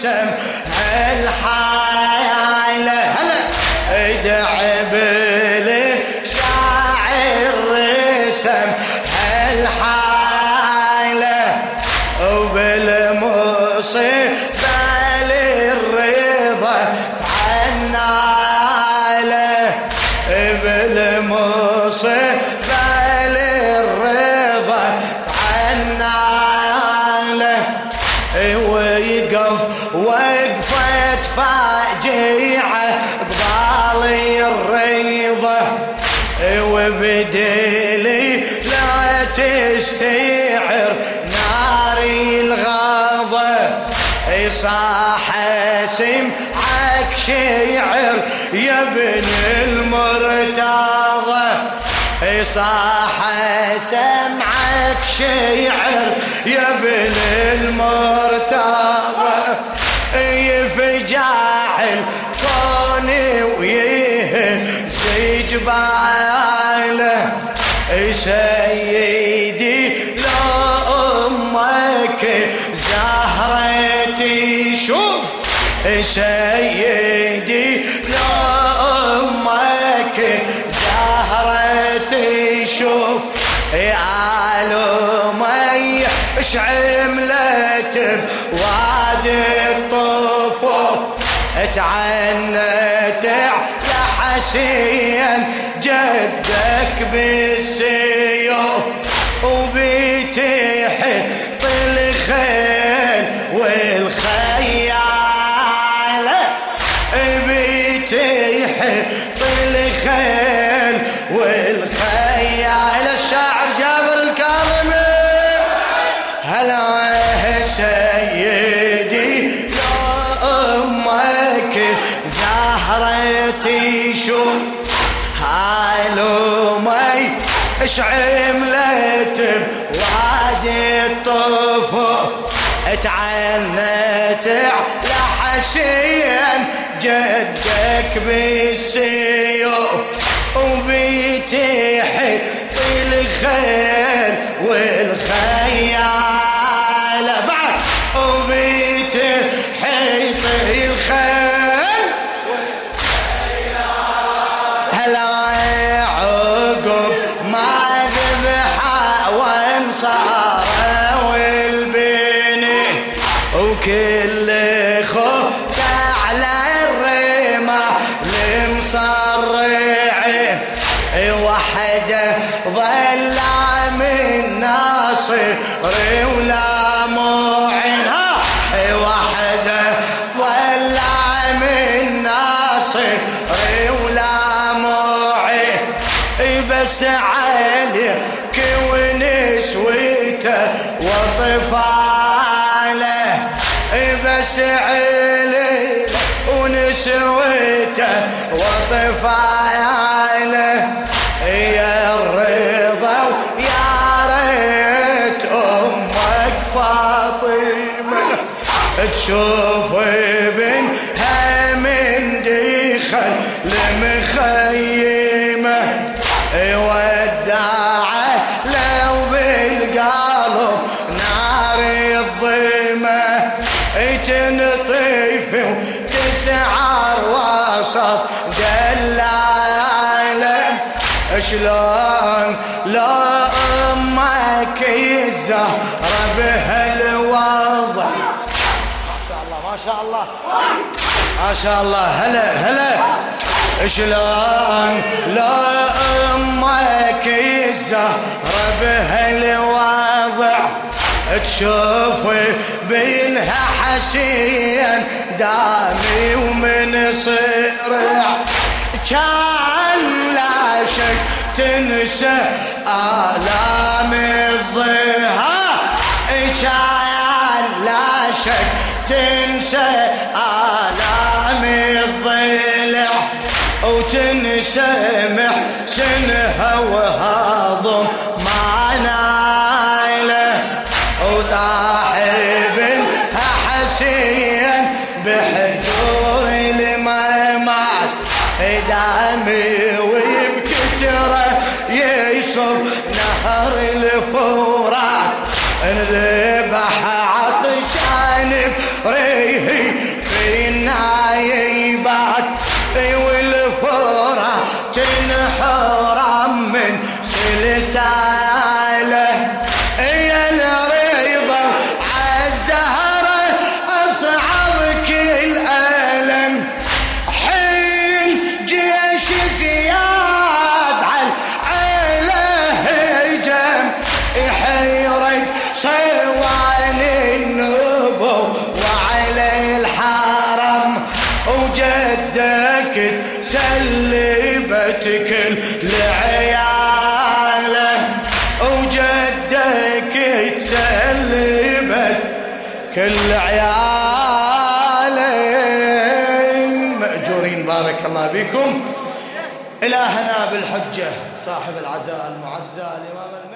رسم الحالة ويقف وقفة فاجعة قبالي الريضة. وبدلي لا تستعر ناري الغضب صاح سمعك شعر يا ابن المرتضى. صاح سمعك شعر يا ابن المرتضى. يفجع الكون ويهز جباله سيدي لا أمك زهرتي شوف سيدي لا زهرتي شوف يا لمي اش عملت بوادي الطفوف؟ تعنت على حسين جدك بالسيوف وبتحط الخيل والخيالة بتحط الخيل والخيالة زهرتي شو؟ هالومي اش عملت بوادي الطفوف اتعنت حسين جدك بالسيوف وبتحط الخيل والخيال ناصر ولا معين ها وحده ظل من ناصر ولا معين بس عليك ونسوته وطفاله. بس عليك ونسوته وطفاله. تشوف ابنها من دخل لمخيمة. وداعه لو بالقلب نار الظلمه تنطيف وتسعر وسط دلاله شلون لا الله ما شاء الله هلا هلا. شلون لا أمك الزهره بهالوضع تشوف بينها حسين دامي ومن صرع. كان لا شك تنسى آلام الضها كان لا شك تنسى آلام الضلع وتنسى محسنها وهضم يعتكل لعياله وجدك تسلمت كل عيالي مأجورين بارك الله بكم إلهنا بالحجة صاحب العزاء المعزى الإمام